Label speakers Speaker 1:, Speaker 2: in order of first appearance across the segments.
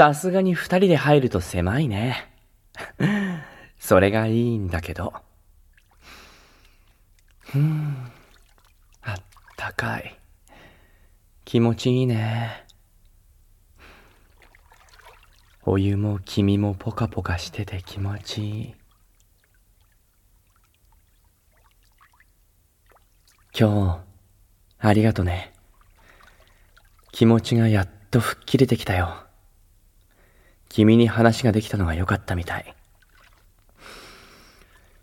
Speaker 1: さすがに二人で入ると狭いね。それがいいんだけど。ふん。あったかい。気持ちいいね。お湯も君もポカポカしてて気持ちいい。今日、ありがとね。気持ちがやっと吹っ切れてきたよ。君に話ができたのが良かったみたい。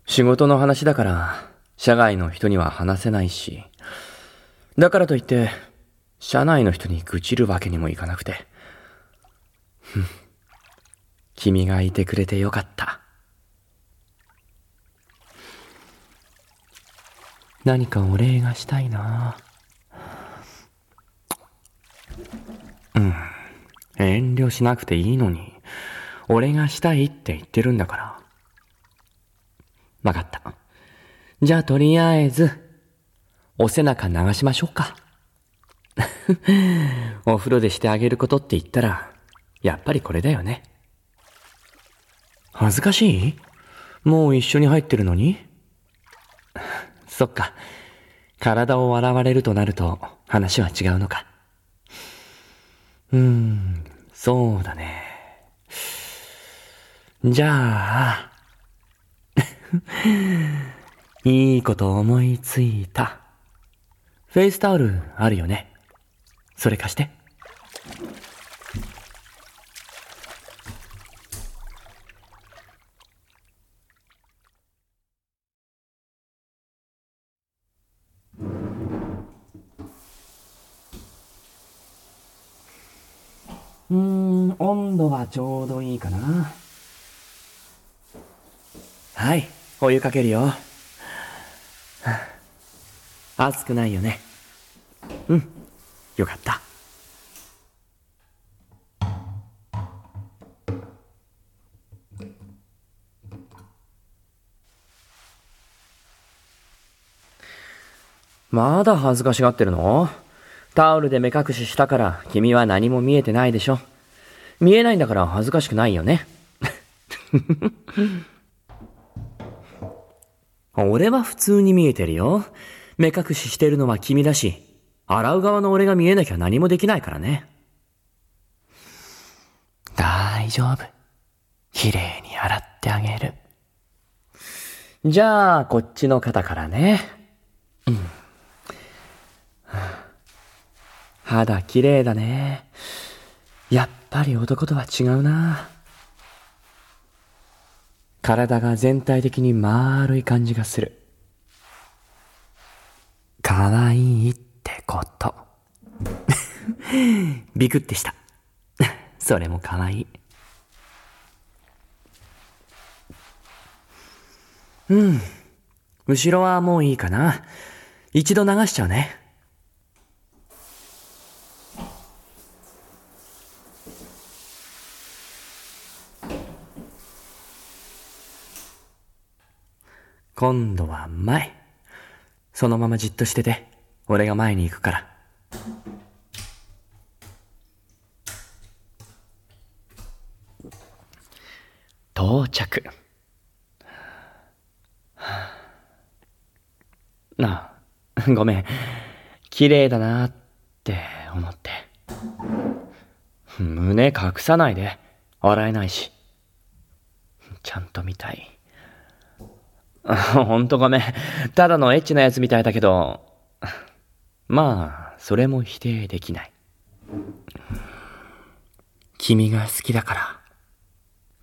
Speaker 1: 仕事の話だから、社外の人には話せないし、だからといって、社内の人に愚痴るわけにもいかなくて。君がいてくれてよかった。何かお礼がしたいな。うん。遠慮しなくていいのに、俺がしたいって言ってるんだから。わかった。じゃあとりあえず、お背中流しましょうか。お風呂でしてあげることって言ったら、やっぱりこれだよね。恥ずかしい？もう一緒に入ってるのに？そっか。体を笑われるとなると話は違うのか。うーん、そうだね。じゃあ、いいこと思いついた。フェイスタオルあるよね。それ貸して。うーん、温度はちょうどいいかな。はい、お湯かけるよ。熱くないよね。うん、よかった。まだ恥ずかしがってるの？タオルで目隠ししたから君は何も見えてないでしょ。見えないんだから恥ずかしくないよね。俺は普通に見えてるよ。目隠ししてるのは君だし、洗う側の俺が見えなきゃ何もできないからね。大丈夫。綺麗に洗ってあげる。じゃあ、こっちの肩からね。うん。肌綺麗だね。やっぱり男とは違うな。体が全体的に丸い感じがする。かわいいってこと。ビクってした。それもかわいい。うん。後ろはもういいかな。一度流しちゃうね。今度は前。そのままじっとしてて、俺が前に行くから。到着。なあ、ごめん。綺麗だなって思って。胸隠さないで。笑えないし。ちゃんと見たい。ほんとごめん。ただのエッチなやつみたいだけど、まあ、それも否定できない。君が好きだから、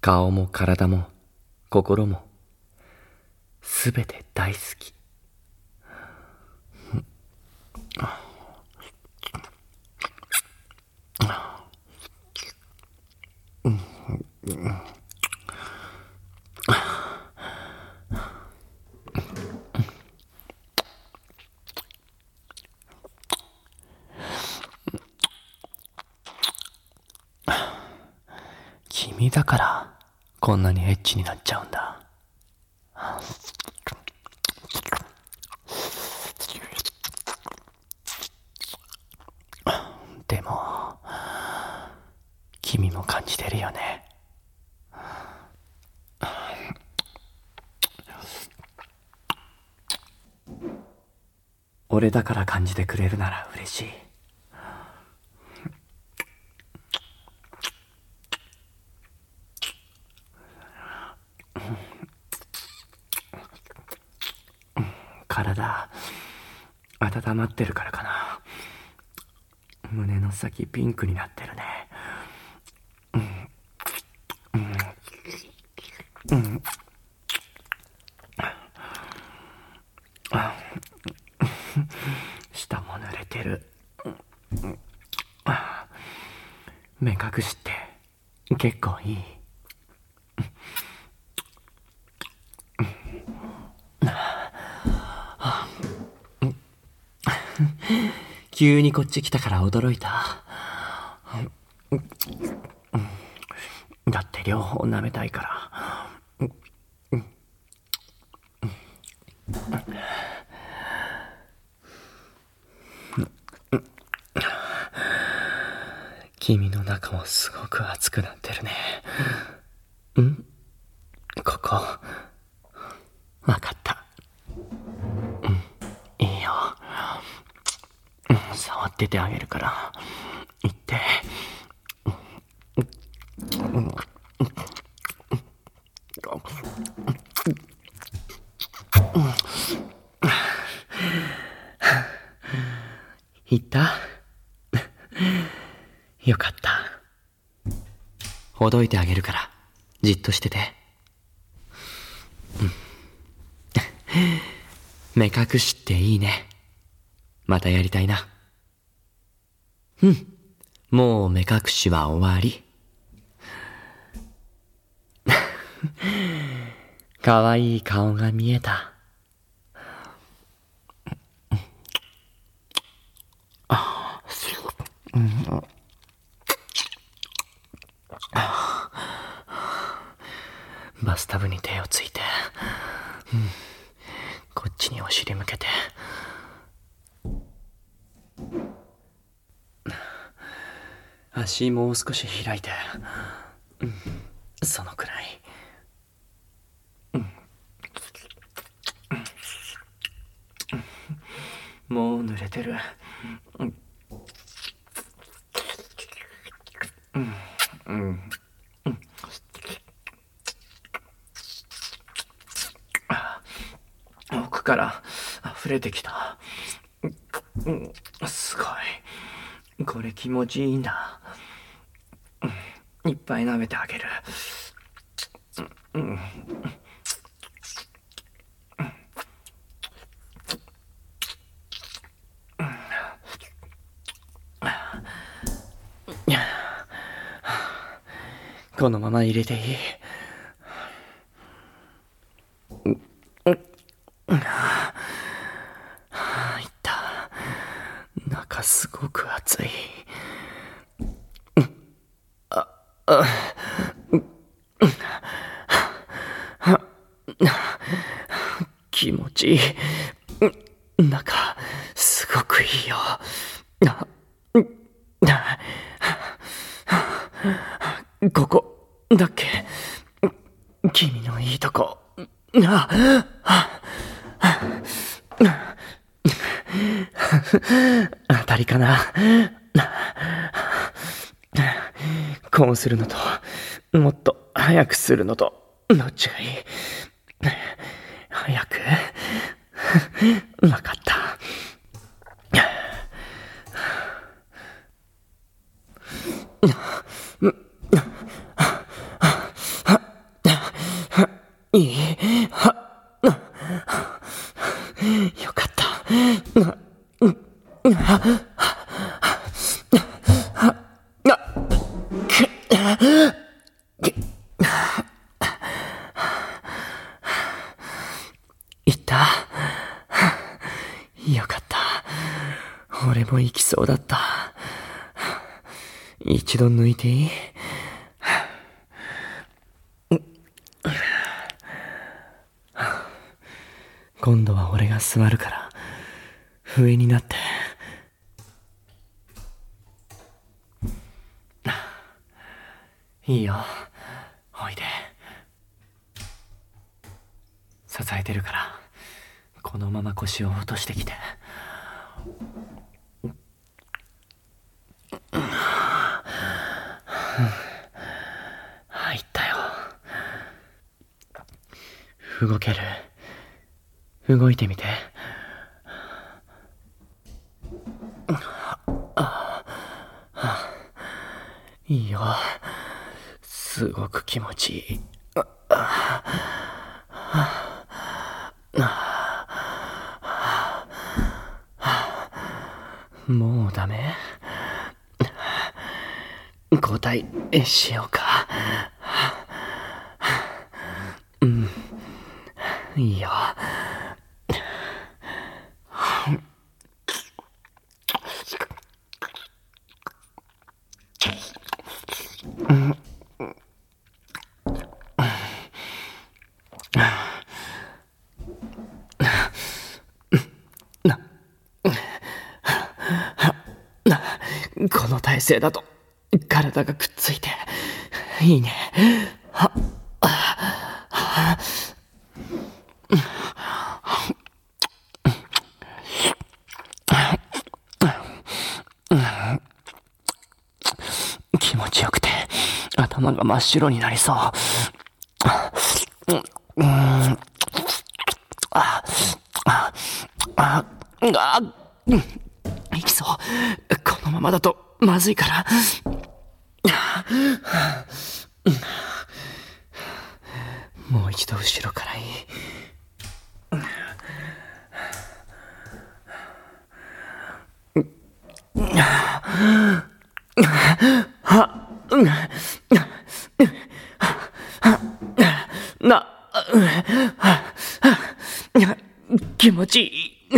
Speaker 1: 顔も体も心も、すべて大好き。君 だからこんなにエッチになっちゃうんだ。でも、君も感じてるよね。俺だから感じてくれるなら嬉しい。体、温まってるからかな。胸の先ピンクになってるね。うん。うん。うん。下も濡れてる。目隠しって結構いい。急にこっち来たから驚いた。だって両方舐めたいから。君の中もすごく熱くなってるね。ん？ここ。わかった。触っててあげるから。行って。行った？よかった。ほどいてあげるから、じっとしてて。うん目隠しっていいね。またやりたいな。うん。もう目隠しは終わり。かわいい顔が見えた。バスタブに手をついて、うん、こっちにお尻向けて。足もう少し開いて、うん、そのくらい。もう濡れてる。奥から溢れてきた。うん。すごい。これ気持ちいいん。だ。いっぱい舐めてあげる。うんこのまま入れていい？あいった。中すごく熱い。気持ちいい。中、すごくいいよ。ここだっけ君のいいとこ。当たりかなこうするのと、もっと早くするのと、どっちがいい早くわかった。いいよかった。いったよかった。も行きそうだった。一度抜いていい？今度は俺が座るから、上になって。いいよ。おいで。支えてるから、このまま腰を落としてきて。入ったよ。動ける。動いてみて。いいよ。すごく気持ちいい。もうダメ交代しようか。うん。いいよ。この体勢だと体がくっついていいねは気持ちよくて頭が真っ白になりそう。うん。ああああいきそうこのままだとまずいからもう一度後ろからいい。な、気持ちいい。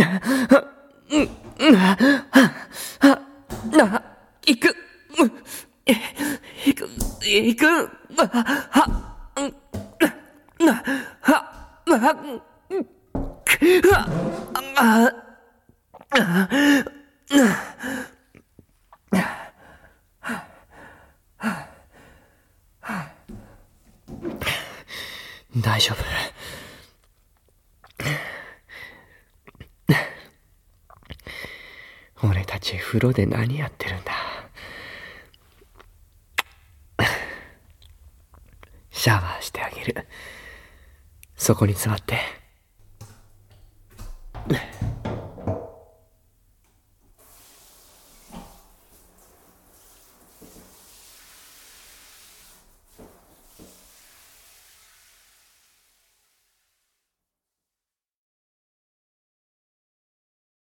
Speaker 1: な、行く。行く、行く、は、は、な、は、は、く、は、あ、大丈夫。俺たち風呂で何やってるんだシャワーしてあげる。そこに座って。